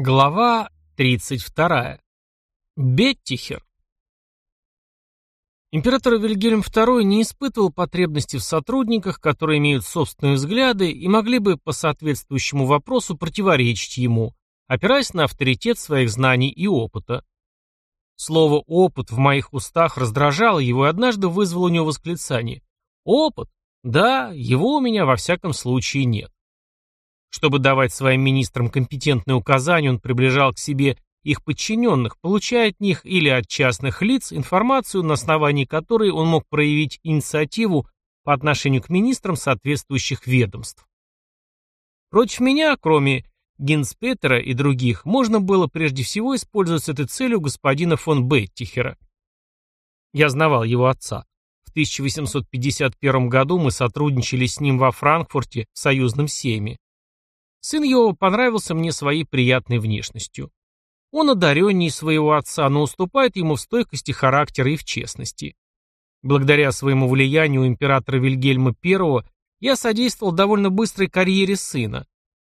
Глава 32. Беттихер. Император Вильгельм II не испытывал потребности в сотрудниках, которые имеют собственные взгляды и могли бы по соответствующему вопросу противоречить ему, опираясь на авторитет своих знаний и опыта. Слово «опыт» в моих устах раздражало его и однажды вызвало у него восклицание. «Опыт? Да, его у меня во всяком случае нет». Чтобы давать своим министрам компетентные указания, он приближал к себе их подчиненных, получая от них или от частных лиц информацию, на основании которой он мог проявить инициативу по отношению к министрам соответствующих ведомств. Против меня, кроме Гинспетера и других, можно было прежде всего использовать с этой целью господина фон Беттихера. Я знавал его отца. В 1851 году мы сотрудничали с ним во Франкфурте в союзном сейме. Сын его понравился мне своей приятной внешностью. Он одареннее своего отца, но уступает ему в стойкости характера и в честности. Благодаря своему влиянию у императора Вильгельма I я содействовал довольно быстрой карьере сына.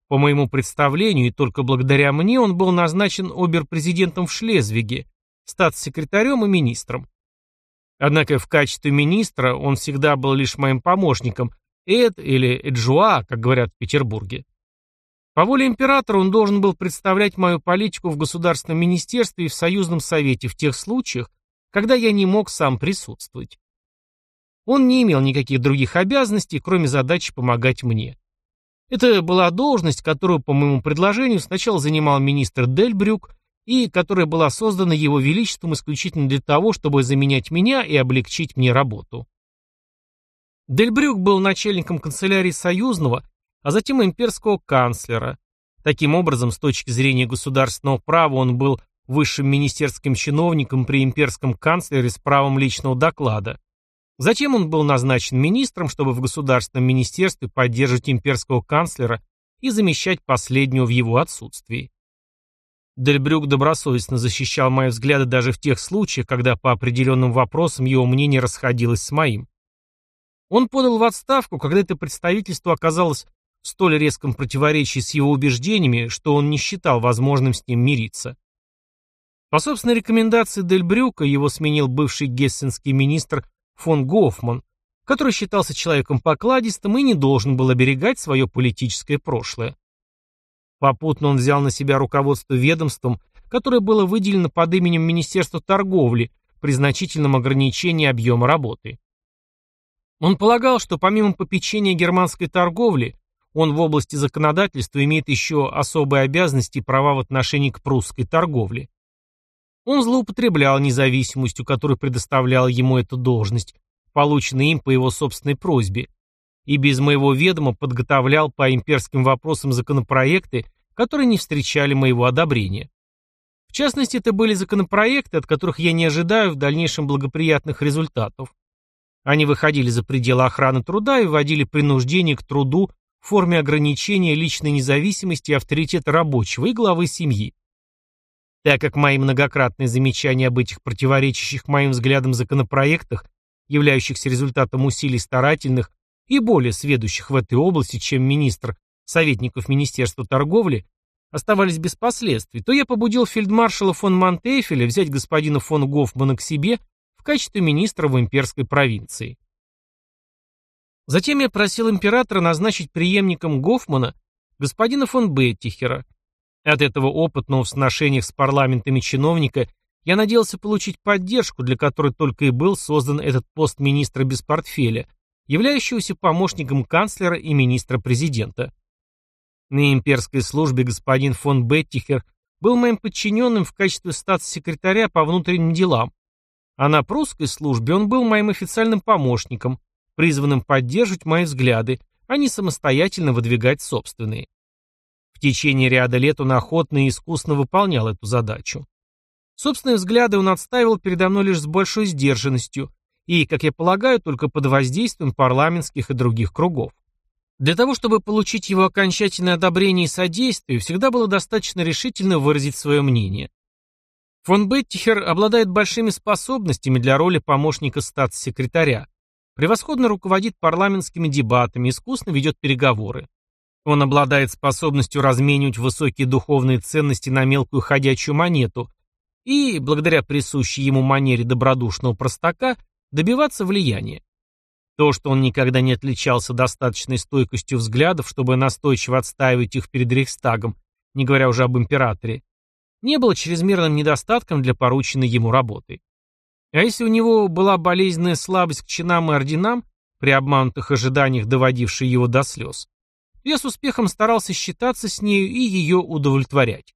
По моему представлению, и только благодаря мне он был назначен обер-президентом в Шлезвиге, статс-секретарем и министром. Однако в качестве министра он всегда был лишь моим помощником, Эд или Эджуа, как говорят в Петербурге. По воле императора он должен был представлять мою политику в Государственном министерстве и в Союзном совете в тех случаях, когда я не мог сам присутствовать. Он не имел никаких других обязанностей, кроме задачи помогать мне. Это была должность, которую, по моему предложению, сначала занимал министр Дельбрюк, и которая была создана его величеством исключительно для того, чтобы заменять меня и облегчить мне работу. Дельбрюк был начальником канцелярии Союзного а затем имперского канцлера. Таким образом, с точки зрения государственного права он был высшим министерским чиновником при имперском канцлере с правом личного доклада. Затем он был назначен министром, чтобы в государственном министерстве поддерживать имперского канцлера и замещать последнего в его отсутствии. Дельбрюк добросовестно защищал мои взгляды даже в тех случаях, когда по определенным вопросам его мнение расходилось с моим. Он подал в отставку, когда это представительство оказалось столь резком противоречии с его убеждениями, что он не считал возможным с ним мириться. По собственной рекомендации Дель Брюка его сменил бывший гессенский министр фон Гофман, который считался человеком покладистым и не должен был оберегать свое политическое прошлое. Попутно он взял на себя руководство ведомством, которое было выделено под именем Министерства торговли при значительном ограничении объема работы. Он полагал, что помимо попечения германской торговли, он в области законодательства имеет еще особые обязанности и права в отношении к прусской торговле. Он злоупотреблял независимостью, которую предоставляла ему эта должность, полученная им по его собственной просьбе, и без моего ведома подготовлял по имперским вопросам законопроекты, которые не встречали моего одобрения. В частности, это были законопроекты, от которых я не ожидаю в дальнейшем благоприятных результатов. Они выходили за пределы охраны труда и вводили принуждение к труду в форме ограничения личной независимости и авторитета рабочего и главы семьи. Так как мои многократные замечания об этих противоречащих моим взглядам законопроектах, являющихся результатом усилий старательных и более сведущих в этой области, чем министр советников Министерства торговли, оставались без последствий, то я побудил фельдмаршала фон Монтефеля взять господина фон Гофмана к себе в качестве министра в имперской провинции. Затем я просил императора назначить преемником Гофмана господина фон Беттихера. От этого опытного в сношениях с парламентами чиновника я надеялся получить поддержку, для которой только и был создан этот пост министра без портфеля, являющегося помощником канцлера и министра-президента. На имперской службе господин фон Беттихер был моим подчиненным в качестве статс-секретаря по внутренним делам, а на прусской службе он был моим официальным помощником – призванным поддерживать мои взгляды, а не самостоятельно выдвигать собственные. В течение ряда лет он охотно и искусно выполнял эту задачу. Собственные взгляды он отстаивал передо мной лишь с большой сдержанностью и, как я полагаю, только под воздействием парламентских и других кругов. Для того, чтобы получить его окончательное одобрение и содействие, всегда было достаточно решительно выразить свое мнение. Фон Беттихер обладает большими способностями для роли помощника статс-секретаря, Превосходно руководит парламентскими дебатами, искусно ведет переговоры. Он обладает способностью разменивать высокие духовные ценности на мелкую ходячую монету и, благодаря присущей ему манере добродушного простака, добиваться влияния. То, что он никогда не отличался достаточной стойкостью взглядов, чтобы настойчиво отстаивать их перед Рейхстагом, не говоря уже об императоре, не было чрезмерным недостатком для порученной ему работы. А если у него была болезненная слабость к чинам и орденам, при обманутых ожиданиях доводившей его до слез, я с успехом старался считаться с нею и ее удовлетворять.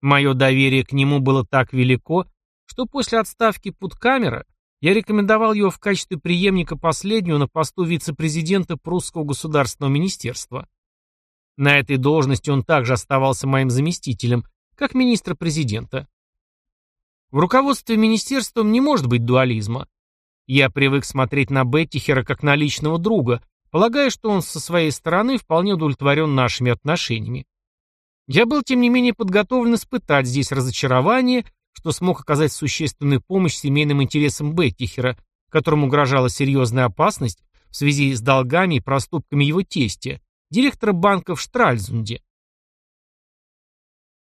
Мое доверие к нему было так велико, что после отставки Путкамера я рекомендовал его в качестве преемника последнего на посту вице-президента Прусского государственного министерства. На этой должности он также оставался моим заместителем, как министра президента. В руководстве министерством не может быть дуализма. Я привык смотреть на Беттихера как на личного друга, полагая, что он со своей стороны вполне удовлетворен нашими отношениями. Я был, тем не менее, подготовлен испытать здесь разочарование что смог оказать существенную помощь семейным интересам Беттихера, которому угрожала серьезная опасность в связи с долгами и проступками его тестя, директора банка в Штральзунде.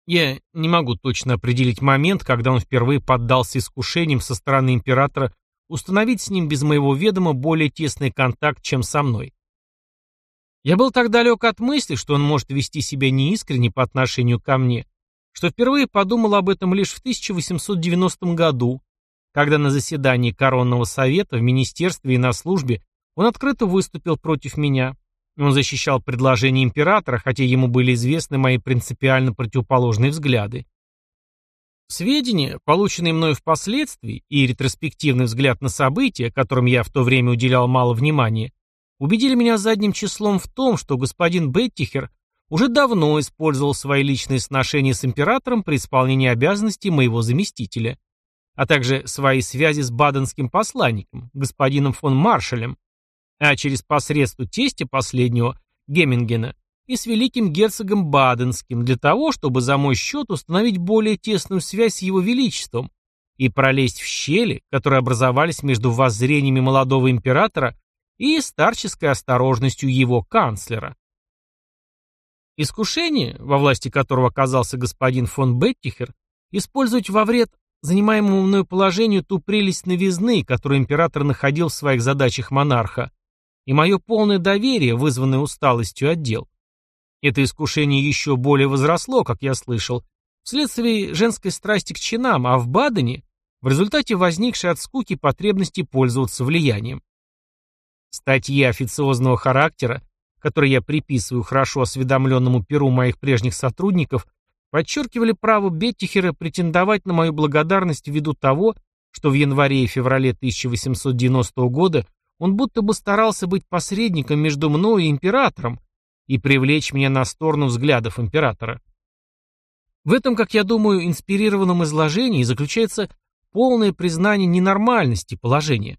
Я не могу точно определить момент, когда он впервые поддался искушениям со стороны императора установить с ним без моего ведома более тесный контакт, чем со мной. Я был так далек от мысли, что он может вести себя неискренне по отношению ко мне, что впервые подумал об этом лишь в 1890 году, когда на заседании Коронного совета в министерстве и на службе он открыто выступил против меня. Он защищал предложение императора, хотя ему были известны мои принципиально противоположные взгляды. Сведения, полученные мною впоследствии, и ретроспективный взгляд на события, которым я в то время уделял мало внимания, убедили меня задним числом в том, что господин Беттихер уже давно использовал свои личные сношения с императором при исполнении обязанностей моего заместителя, а также свои связи с баденским посланником, господином фон Маршалем, а через посредство тестя последнего, Геммингена, и с великим герцогом Баденским для того, чтобы за мой счет установить более тесную связь с его величеством и пролезть в щели, которые образовались между воззрениями молодого императора и старческой осторожностью его канцлера. Искушение, во власти которого оказался господин фон Беттихер, использовать во вред занимаемому мною положению ту прелесть новизны, которую император находил в своих задачах монарха, и мое полное доверие, вызванное усталостью отдел. Это искушение еще более возросло, как я слышал, вследствие женской страсти к чинам, а в Бадене в результате возникшей от скуки потребности пользоваться влиянием. Статьи официозного характера, которые я приписываю хорошо осведомленному перу моих прежних сотрудников, подчеркивали право Беттихера претендовать на мою благодарность ввиду того, что в январе и феврале 1890 года он будто бы старался быть посредником между мной и императором и привлечь меня на сторону взглядов императора. В этом, как я думаю, инспирированном изложении заключается полное признание ненормальности положения.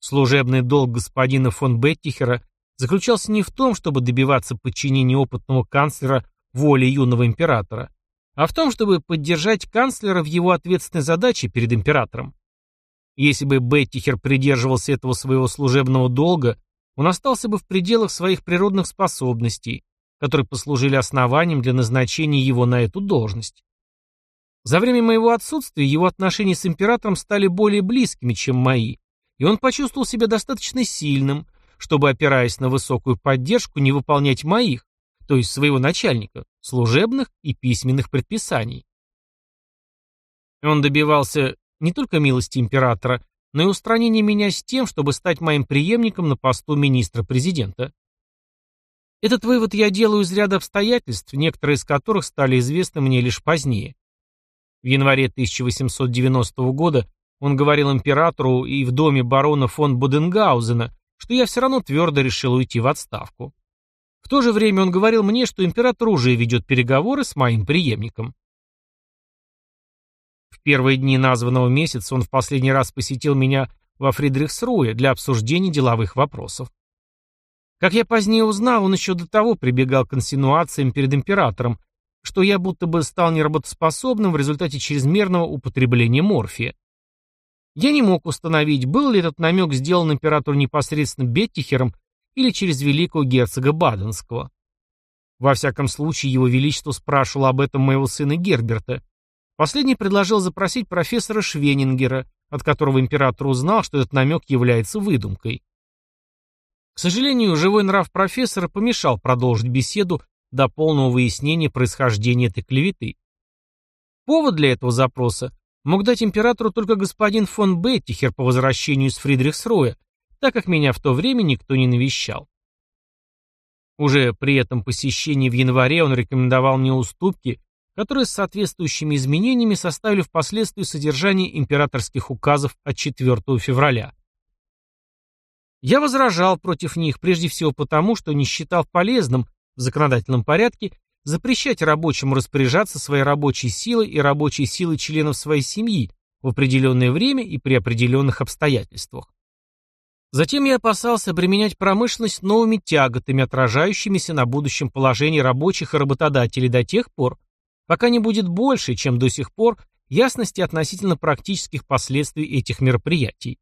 Служебный долг господина фон Беттихера заключался не в том, чтобы добиваться подчинения опытного канцлера воле юного императора, а в том, чтобы поддержать канцлера в его ответственной задаче перед императором. Если бы Беттихер придерживался этого своего служебного долга, он остался бы в пределах своих природных способностей, которые послужили основанием для назначения его на эту должность. За время моего отсутствия его отношения с императором стали более близкими, чем мои, и он почувствовал себя достаточно сильным, чтобы, опираясь на высокую поддержку, не выполнять моих, то есть своего начальника, служебных и письменных предписаний. Он добивался не только милости императора, но и устранения меня с тем, чтобы стать моим преемником на посту министра-президента. Этот вывод я делаю из ряда обстоятельств, некоторые из которых стали известны мне лишь позднее. В январе 1890 года он говорил императору и в доме барона фон Боденгаузена, что я все равно твердо решил уйти в отставку. В то же время он говорил мне, что император уже ведет переговоры с моим преемником. В первые дни названного месяца он в последний раз посетил меня во Фридрихсруе для обсуждения деловых вопросов. Как я позднее узнал, он еще до того прибегал к инсинуациям перед императором, что я будто бы стал неработоспособным в результате чрезмерного употребления морфия. Я не мог установить, был ли этот намек сделан императору непосредственно Беттихером или через великого герцога Баденского. Во всяком случае, его величество спрашивал об этом моего сына Герберта. Последний предложил запросить профессора Швенингера, от которого император узнал, что этот намек является выдумкой. К сожалению, живой нрав профессора помешал продолжить беседу до полного выяснения происхождения этой клеветы. Повод для этого запроса мог дать императору только господин фон Беттихер по возвращению из Фридрихсроя, так как меня в то время никто не навещал. Уже при этом посещении в январе он рекомендовал мне уступки, которые с соответствующими изменениями составили впоследствии содержание императорских указов от 4 февраля. Я возражал против них прежде всего потому, что не считал полезным в законодательном порядке запрещать рабочему распоряжаться своей рабочей силой и рабочей силой членов своей семьи в определенное время и при определенных обстоятельствах. Затем я опасался обременять промышленность новыми тяготами, отражающимися на будущем положении рабочих и работодателей до тех пор, пока не будет больше, чем до сих пор, ясности относительно практических последствий этих мероприятий.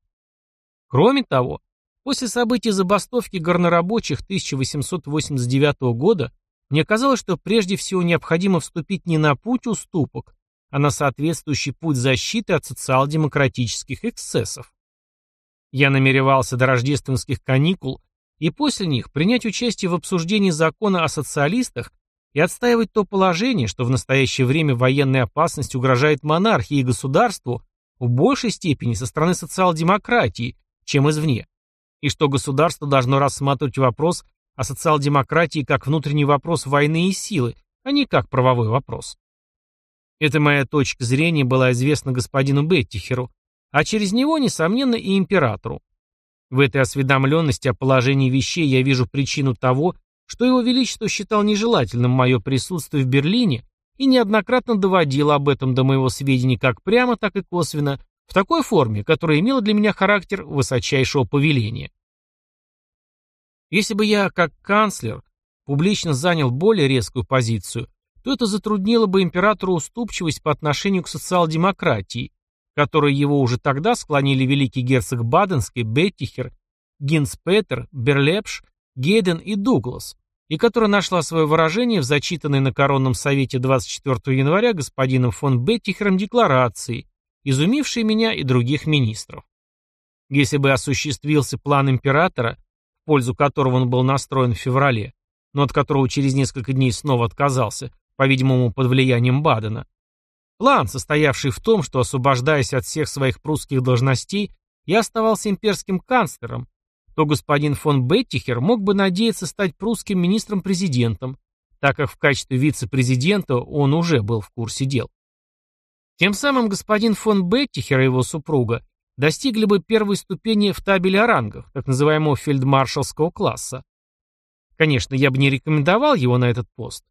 Кроме того, после событий забастовки горнорабочих 1889 года мне казалось, что прежде всего необходимо вступить не на путь уступок, а на соответствующий путь защиты от социал-демократических эксцессов. Я намеревался до рождественских каникул и после них принять участие в обсуждении закона о социалистах и отстаивать то положение, что в настоящее время военная опасность угрожает монархии и государству в большей степени со стороны социал-демократии, чем извне, и что государство должно рассматривать вопрос о социал-демократии как внутренний вопрос войны и силы, а не как правовой вопрос. Эта моя точка зрения была известна господину Беттихеру, а через него, несомненно, и императору. В этой осведомленности о положении вещей я вижу причину того, что его величество считал нежелательным мое присутствие в Берлине и неоднократно доводил об этом до моего сведения как прямо, так и косвенно, в такой форме, которая имела для меня характер высочайшего повеления. Если бы я, как канцлер, публично занял более резкую позицию, то это затруднило бы императору уступчивость по отношению к социал-демократии, которой его уже тогда склонили великий герцог Баденский, Беттихер, Гинспетер, Берлепш, Гейден и Дуглас, и которая нашла свое выражение в зачитанной на Коронном совете 24 января господином фон Беттихером декларации, изумившей меня и других министров. Если бы осуществился план императора, в пользу которого он был настроен в феврале, но от которого через несколько дней снова отказался, по-видимому, под влиянием Бадена, План, состоявший в том, что, освобождаясь от всех своих прусских должностей, я оставался имперским канцлером, то господин фон Беттихер мог бы надеяться стать прусским министром-президентом, так как в качестве вице-президента он уже был в курсе дел. Тем самым господин фон Беттихер и его супруга достигли бы первой ступени в табеле о рангах, так называемого фельдмаршалского класса. Конечно, я бы не рекомендовал его на этот пост,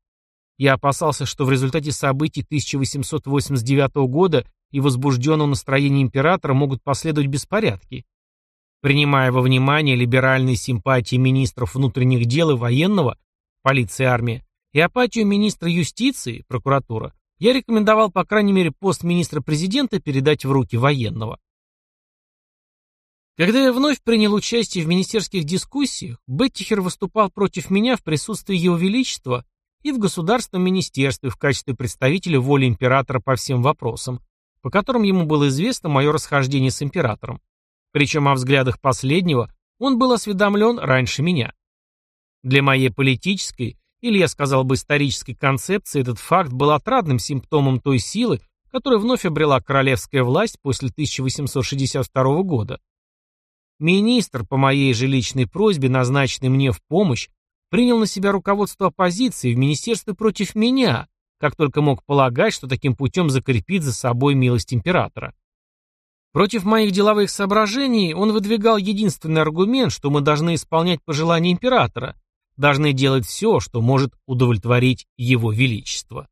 я опасался, что в результате событий 1889 года и возбужденного настроения императора могут последовать беспорядки. Принимая во внимание либеральные симпатии министров внутренних дел и военного, полиции и армии, и апатию министра юстиции, прокуратура, я рекомендовал, по крайней мере, пост министра-президента передать в руки военного. Когда я вновь принял участие в министерских дискуссиях, Беттихер выступал против меня в присутствии Его Величества и в Государственном министерстве в качестве представителя воли императора по всем вопросам, по которым ему было известно мое расхождение с императором. Причем о взглядах последнего он был осведомлен раньше меня. Для моей политической, или я сказал бы исторической концепции, этот факт был отрадным симптомом той силы, которая вновь обрела королевская власть после 1862 года. Министр, по моей же личной просьбе, назначенный мне в помощь, принял на себя руководство оппозиции в министерстве против меня, как только мог полагать, что таким путем закрепит за собой милость императора. Против моих деловых соображений он выдвигал единственный аргумент, что мы должны исполнять пожелания императора, должны делать все, что может удовлетворить его величество.